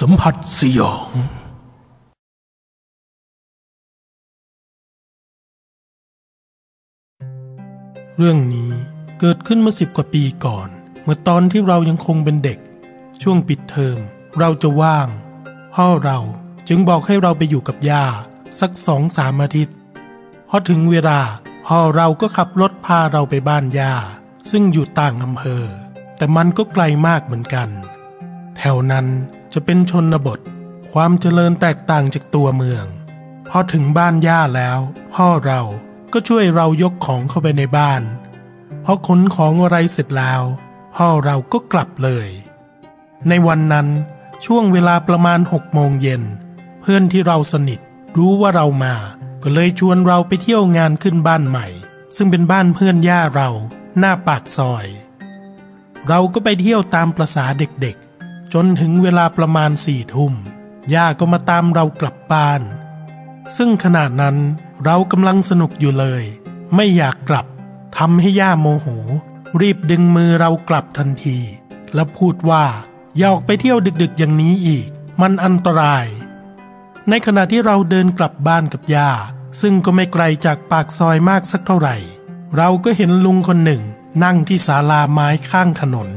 สัมผัสสยอง เรื่องนี้เกิดขึ้นมื่อสิบกว่าปีก่อน เมื่อตอนที่เรายังคงเป็นเด็ก ช่วงปิดเทอม เราจะว่าง พ่อเราจึงบอกให้เราไปอยู่กับย่า สักสองสามอาทิตย์ พอถึงเวลาพ่อเราก็ขับรถพาเราไปบ้านย่า ซึ่งอยู่ต่างอำเภอ แต่มันก็ไกลมากเหมือนกัน แถวนั้น จะเป็นชนบท ความเจริญแตกต่างจากตัวเมือง พอถึงบ้านย่าแล้ว พ่อเราก็ช่วยเรายกของเข้าไปในบ้านพอขนของอะไรเสร็จแล้ว พ่อเราก็กลับเลย ในวันนั้นช่วงเวลาประมาณหกโมงเย็น เพื่อนที่เราสนิทรู้ว่าเรามา ก็เลยชวนเราไปเที่ยวงานขึ้นบ้านใหม่ ซึ่งเป็นบ้านเพื่อนย่าเราหน้าปากซอย เราก็ไปเที่ยวตามประษาเด็กๆ จนถึงเวลาประมาณสี่ทุ่มย่าก็มาตามเรากลับบ้าน ซึ่งขณะนั้นเรากำลังสนุกอยู่เลย ไม่อยากกลับทำให้ย่าโมโห รีบดึงมือเรากลับทันที และพูดว่าอย่าออกไปเที่ยวดึกๆอย่างนี้อีก มันอันตราย ในขณะที่เราเดินกลับบ้านกับย่า ซึ่งก็ไม่ไกลจากปากซอยมากสักเท่าไหร่ เราก็เห็นลุงคนหนึ่งนั่งที่ศาลาไม้ข้างถนน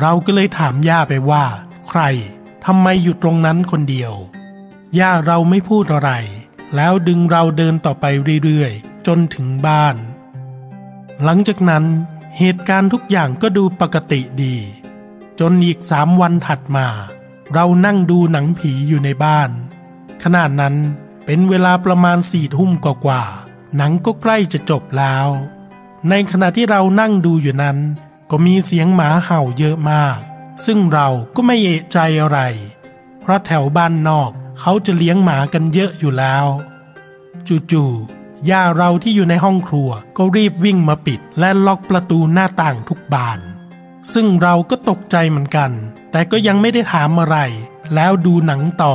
เราก็เลยถามย่าไปว่า ใครทำไมอยู่ตรงนั้นคนเดียว ย่าเราไม่พูดอะไร แล้วดึงเราเดินต่อไปเรื่อยๆ จนถึงบ้าน หลังจากนั้นเหตุการณ์ทุกอย่างก็ดูปกติดี จนอีกสามวันถัดมา เรานั่งดูหนังผีอยู่ในบ้าน ขนาดนั้นเป็นเวลาประมาณสี่ทุ่มกว่าๆหนังก็ใกล้จะจบแล้ว ในขณะที่เรานั่งดูอยู่นั้น ก็มีเสียงหมาเห่าเยอะมาก ซึ่งเราก็ไม่เอะใจอะไร เพราะแถวบ้านนอกเขาจะเลี้ยงหมากันเยอะอยู่แล้ว จู่ๆย่าเราที่อยู่ในห้องครัวก็รีบวิ่งมาปิด และล็อกประตูหน้าต่างทุกบาน ซึ่งเราก็ตกใจเหมือนกัน แต่ก็ยังไม่ได้ถามอะไร แล้วดูหนังต่อ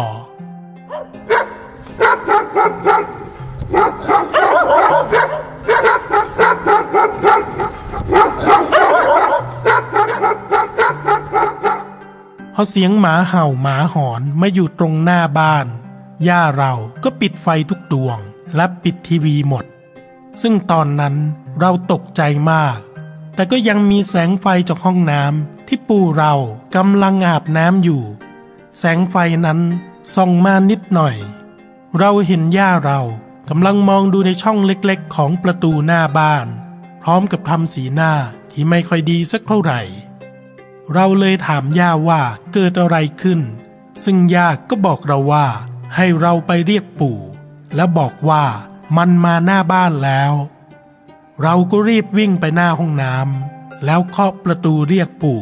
อเสียงหมาเห่าหมาหอนมาอยู่ตรงหน้าบ้าน ย่าเราก็ปิดไฟทุกดวง และปิดทีวีหมด ซึ่งตอนนั้นเราตกใจมาก แต่ก็ยังมีแสงไฟจากห้องน้ำที่ปู่เรากำลังอาบน้ำอยู่ แสงไฟนั้นส่องมานิดหน่อย เราเห็นย่าเรากำลังมองดูในช่องเล็กๆ ของประตูหน้าบ้าน พร้อมกับทำสีหน้าที่ไม่ค่อยดีสักเท่าไหร่ เราเลยถามย่าว่าเกิดอะไรขึ้น ซึ่งย่าก็บอกเราว่า ให้เราไปเรียกปู่ และบอกว่ามันมาหน้าบ้านแล้ว เราก็รีบวิ่งไปหน้าห้องน้ำแล้วเคาะประตูเรียกปู่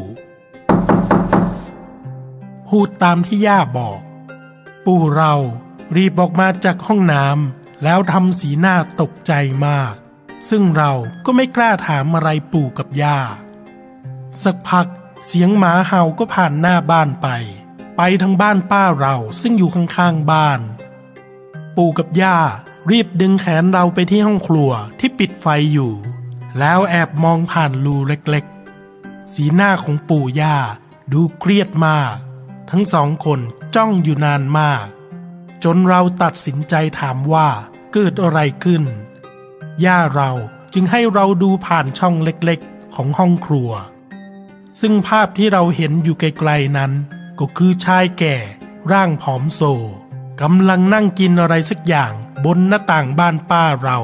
พูดตามที่ย่าบอก ปู่เรารีบออกมาจากห้องน้ำแล้วทำสีหน้าตกใจมาก ซึ่งเราก็ไม่กล้าถามอะไรปู่กับย่า สักพัก เสียงหมาเห่าก็ผ่านหน้าบ้านไป ไปทางบ้านป้าเราซึ่งอยู่ข้างๆบ้าน ปู่กับย่ารีบดึงแขนเราไปที่ห้องครัวที่ปิดไฟอยู่ แล้วแอบมองผ่านรูเล็กๆ สีหน้าของปู่ย่าดูเครียดมาก ทั้งสองคนจ้องอยู่นานมาก จนเราตัดสินใจถามว่าเกิดอะไรขึ้น ย่าเราจึงให้เราดูผ่านช่องเล็กๆ ของห้องครัว ซึ่งภาพที่เราเห็นอยู่ไกลๆนั้น ก็คือชายแก่ ร่างผอมโซกำลังนั่งกินอะไรสักอย่างบนหน้าต่างบ้านป้าเรา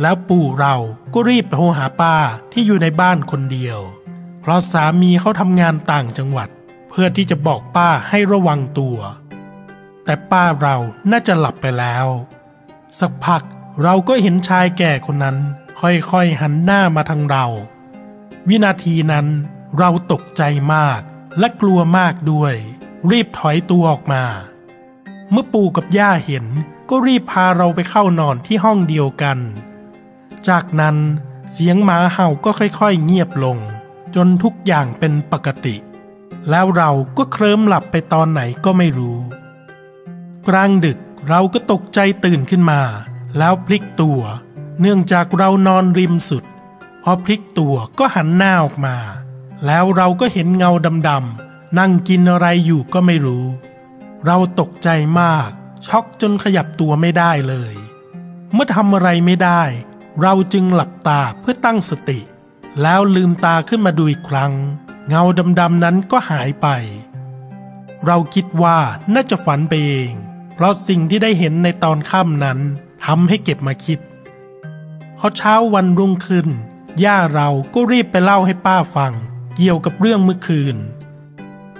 แล้วปู่เราก็รีบโทรหาป้าที่อยู่ในบ้านคนเดียว เพราะสามีเขาทำงานต่างจังหวัด เพื่อที่จะบอกป้าให้ระวังตัว แต่ป้าเราน่าจะหลับไปแล้ว สักพักเราก็เห็นชายแก่คนนั้น ค่อยๆหันหน้ามาทางเรา วินาทีนั้น เราตกใจมากและกลัวมากด้วย รีบถอยตัวออกมา เมื่อปู่กับย่าเห็นก็รีบพาเราไปเข้านอนที่ห้องเดียวกัน จากนั้นเสียงหมาเห่าก็ค่อยๆเงียบลง จนทุกอย่างเป็นปกติ แล้วเราก็เคลิ้มหลับไปตอนไหนก็ไม่รู้ กลางดึกเราก็ตกใจตื่นขึ้นมา แล้วพลิกตัว เนื่องจากเรานอนริมสุด พอพลิกตัวก็หันหน้าออกมา แล้วเราก็เห็นเงาดำๆนั่งกินอะไรอยู่ก็ไม่รู้ เราตกใจมาก ช็อกจนขยับตัวไม่ได้เลย เมื่อทำอะไรไม่ได้ เราจึงหลับตาเพื่อตั้งสติ แล้วลืมตาขึ้นมาดูอีกครั้ง เงาดำๆนั้นก็หายไป เราคิดว่าน่าจะฝันไปเอง เพราะสิ่งที่ได้เห็นในตอนค่ำนั้นทำให้เก็บมาคิดพอเช้าวันรุ่งขึ้นย่าเราก็รีบไปเล่าให้ป้าฟัง เกี่ยวกับเรื่องเมื่อคืน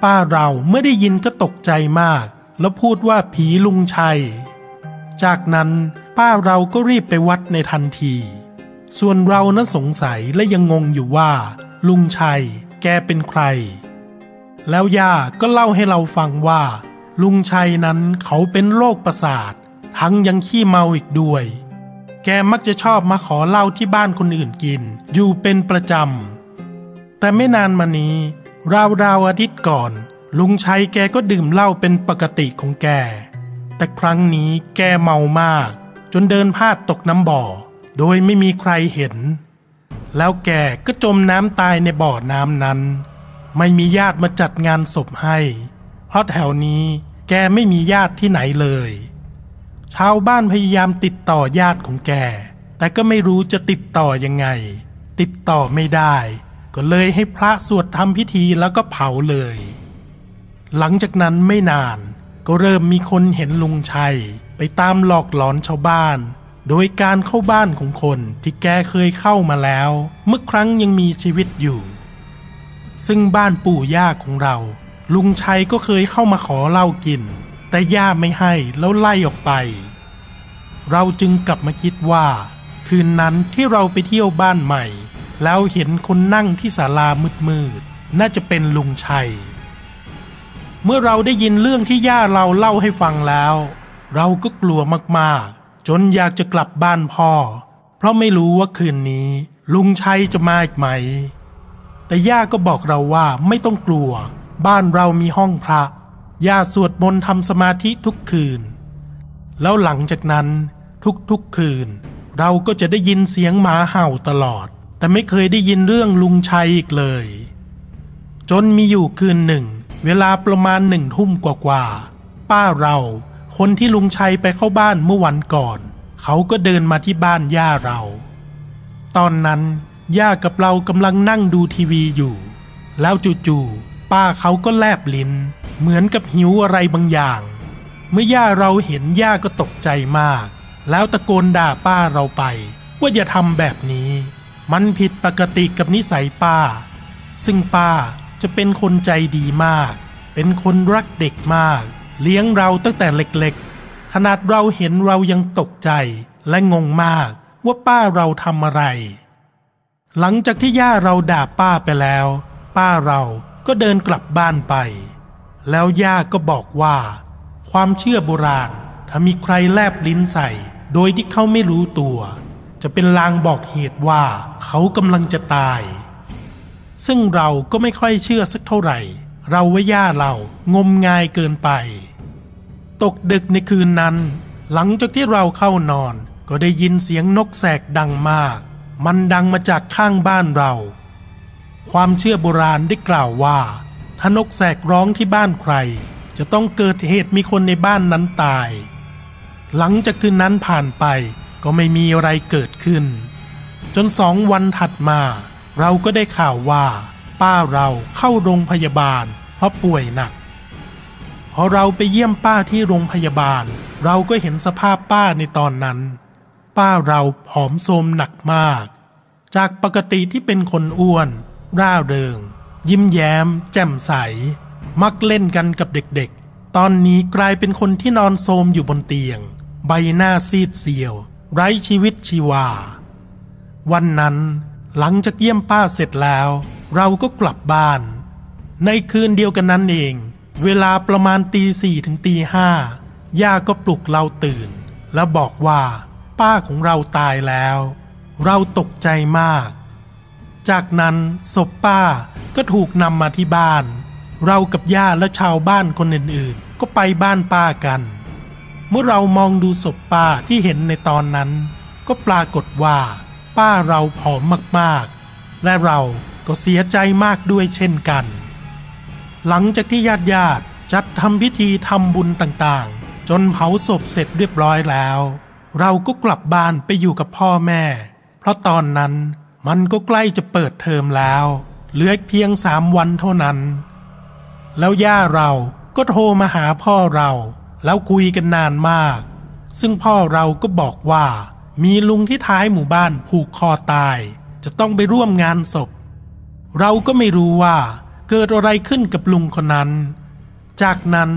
ป้าเราเมื่อได้ยินก็ตกใจมาก แล้วพูดว่าผีลุงชัย จากนั้นป้าเราก็รีบไปวัดในทันที ส่วนเรานั้นสงสัยและยังงงอยู่ว่า ลุงชัย แกเป็นใคร แล้วย่าก็เล่าให้เราฟังว่า ลุงชัยนั้นเขาเป็นโรคประสาท ทั้งยังขี้เมาอีกด้วย แกมักจะชอบมาขอเหล้าที่บ้านคนอื่นกิน อยู่เป็นประจำ แต่ไม่นานมานี้ ราวราวอาทิตย์ก่อน ลุงชัยแกก็ดื่มเหล้าเป็นปกติของแก แต่ครั้งนี้แกเมามาก จนเดินพลาดตกน้ำบ่อ โดยไม่มีใครเห็น แล้วแกก็จมน้ำตายในบ่อน้ำนั้น ไม่มีญาติมาจัดงานศพให้ เพราะแถวนี้แกไม่มีญาติที่ไหนเลย ชาวบ้านพยายามติดต่อญาติของแก แต่ก็ไม่รู้จะติดต่อยังไง ติดต่อไม่ได้ ก็เลยให้พระสวดทำพิธีแล้วก็เผาเลย หลังจากนั้นไม่นานก็เริ่มมีคนเห็นลุงชัย ไปตามหลอกหลอนชาวบ้าน โดยการเข้าบ้านของคนที่แกเคยเข้ามาแล้ว เมื่อครั้งยังมีชีวิตอยู่ ซึ่งบ้านปู่ย่าของเรา ลุงชัยก็เคยเข้ามาขอเหล้ากิน แต่ย่าไม่ให้แล้วไล่ออกไป เราจึงกลับมาคิดว่า คืนนั้นที่เราไปเที่ยวบ้านใหม่ แล้วเห็นคนนั่งที่ศาลามืดๆน่าจะเป็นลุงชัย เมื่อเราได้ยินเรื่องที่ย่าเราเล่าให้ฟังแล้ว เราก็กลัวมากๆ จนอยากจะกลับบ้านพ่อ เพราะไม่รู้ว่าคืนนี้ ลุงชัยจะมาอีกไหม แต่ย่าก็บอกเราว่าไม่ต้องกลัว บ้านเรามีห้องพระย่าสวดมนต์ทำสมาธิทุกคืน แล้วหลังจากนั้นทุกๆคืน เราก็จะได้ยินเสียงหมาเห่าตลอด แต่ไม่เคยได้ยินเรื่องลุงชัยอีกเลย จนมีอยู่คืนหนึ่ง เวลาประมาณหนึ่งทุ่มกว่าๆป้าเราคนที่ลุงชัยไปเข้าบ้านเมื่อวันก่อน เขาก็เดินมาที่บ้านย่าเรา ตอนนั้นย่ากับเรากำลังนั่งดูทีวีอยู่ แล้วจู่ๆป้าเขาก็แลบลิ้น เหมือนกับหิวอะไรบางอย่าง เมื่อย่าเราเห็นย่าก็ตกใจมาก แล้วตะโกนด่าป้าเราไป ว่าอย่าทำแบบนี้ มันผิดปกติกับนิสัยป้า ซึ่งป้าจะเป็นคนใจดีมาก เป็นคนรักเด็กมาก เลี้ยงเราตั้งแต่เล็กๆ ขนาดเราเห็นเรายังตกใจและงงมากว่าป้าเราทำอะไร หลังจากที่ย่าเราด่าป้าไปแล้ว ป้าเราก็เดินกลับบ้านไป แล้วย่าก็บอกว่า ความเชื่อโบราณถ้ามีใครแลบลิ้นใส่ โดยที่เขาไม่รู้ตัว จะเป็นลางบอกเหตุว่าเขากำลังจะตาย ซึ่งเราก็ไม่ค่อยเชื่อสักเท่าไหร่ เราว่าย่าเรางมงายเกินไป ตกดึกในคืนนั้น หลังจากที่เราเข้านอนก็ได้ยินเสียงนกแสกดังมาก มันดังมาจากข้างบ้านเรา ความเชื่อโบราณได้กล่าวว่า ถ้านกแสกร้องที่บ้านใคร จะต้องเกิดเหตุมีคนในบ้านนั้นตาย หลังจากคืนนั้นผ่านไป ก็ไม่มีอะไรเกิดขึ้น จนสองวันถัดมา เราก็ได้ข่าวว่า ป้าเราเข้าโรงพยาบาล เพราะป่วยหนัก พอเราไปเยี่ยมป้าที่โรงพยาบาล เราก็เห็นสภาพป้าในตอนนั้น ป้าเราผอมโทรมหนักมาก จากปกติที่เป็นคนอ้วน ร่าเริง ยิ้มแย้ม แจ่มใส มักเล่นกันกับเด็กๆ ตอนนี้กลายเป็นคนที่นอนโทมอยู่บนเตียง ใบหน้าซีดเซียว ไร้ชีวิตชีวา วันนั้นหลังจากเยี่ยมป้าเสร็จแล้ว เราก็กลับบ้าน ในคืนเดียวกันนั้นเอง เวลาประมาณตีสี่ถึงตีห้าย่าก็ปลุกเราตื่น แล้วบอกว่า ป้าของเราตายแล้ว เราตกใจมาก จากนั้นศพป้าก็ถูกนำมาที่บ้าน เรากับย่าและชาวบ้านคนอื่นๆ ก็ไปบ้านป้ากัน เมื่อเรามองดูศพป้าที่เห็นในตอนนั้น ก็ปรากฏว่า ป้าเราผอมมากๆ และเราก็เสียใจมากด้วยเช่นกัน หลังจากที่ญาติญาติจัดทำพิธีทำบุญต่างๆ จนเผาศพเสร็จเรียบร้อยแล้ว เราก็กลับบ้านไปอยู่กับพ่อแม่ เพราะตอนนั้นมันก็ใกล้จะเปิดเทอมแล้ว เหลือเพียงสามวันเท่านั้น แล้วย่าเราก็โทรมาหาพ่อเรา แล้วคุยกันนานมาก ซึ่งพ่อเราก็บอกว่ามีลุงที่ท้ายหมู่บ้านผูกคอตาย จะต้องไปร่วมงานศพ เราก็ไม่รู้ว่าเกิดอะไรขึ้นกับลุงคนนั้น จากนั้น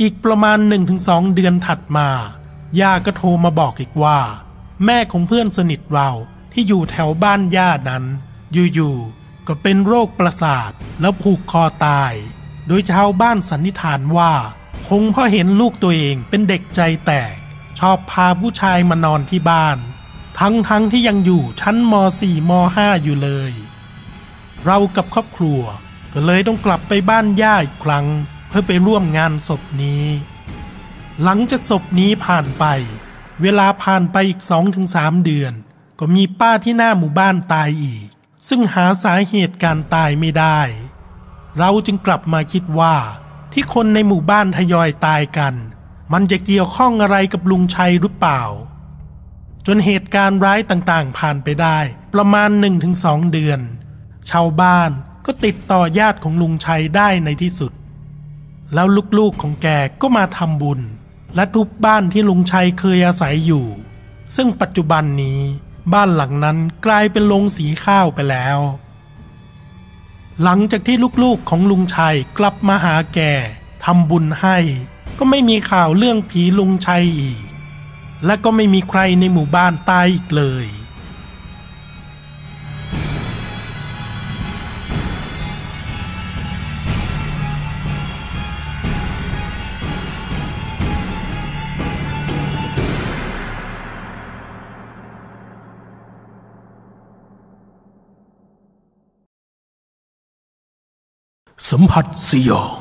อีกประมาณหนึ่งถึงสองเดือนถัดมา ย่าก็โทรมาบอกอีกว่า แม่ของเพื่อนสนิทเราที่อยู่แถวบ้านย่านั้น อยู่ๆก็เป็นโรคประสาทแล้วผูกคอตาย โดยชาวบ้านสันนิษฐานว่า คงเพราะเห็นลูกตัวเองเป็นเด็กใจแตก ชอบพาผู้ชายมานอนที่บ้าน ทั้งๆทที่ยังอยู่ชั้นม .4 ม .5 อยู่เลย เรากับครอบครัวก็เลยต้องกลับไปบ้านย่าอีกครั้ง เพื่อไปร่วมงานศพนี้ หลังจากศพนี้ผ่านไป เวลาผ่านไปอีกสองถึงสามเดือน ก็มีป้าที่หน้าหมู่บ้านตายอีก ซึ่งหาสาเหตุการตายไม่ได้ เราจึงกลับมาคิดว่า ที่คนในหมู่บ้านทยอยตายกัน มันจะเกี่ยวข้องอะไรกับลุงชัยหรือเปล่า จนเหตุการณ์ร้ายต่างๆ ผ่านไปได้ ประมาณ 1-2ถึงเดือน ชาวบ้านก็ติดต่อญาติของลุงชัยได้ในที่สุด แล้วลูกๆของแกก็มาทำบุญ และทุบบ้านที่ลุงชัยเคยอาศัยอยู่ ซึ่งปัจจุบันนี้บ้านหลังนั้นกลายเป็นโรงสีข้าวไปแล้ว หลังจากที่ลูกๆของลุงชัยกลับมาหาแกทำบุญให้ ก็ไม่มีข่าวเรื่องผีลุงชัยอีก และก็ไม่มีใครในหมู่บ้านตายอีกเลย สัมผัสสยอง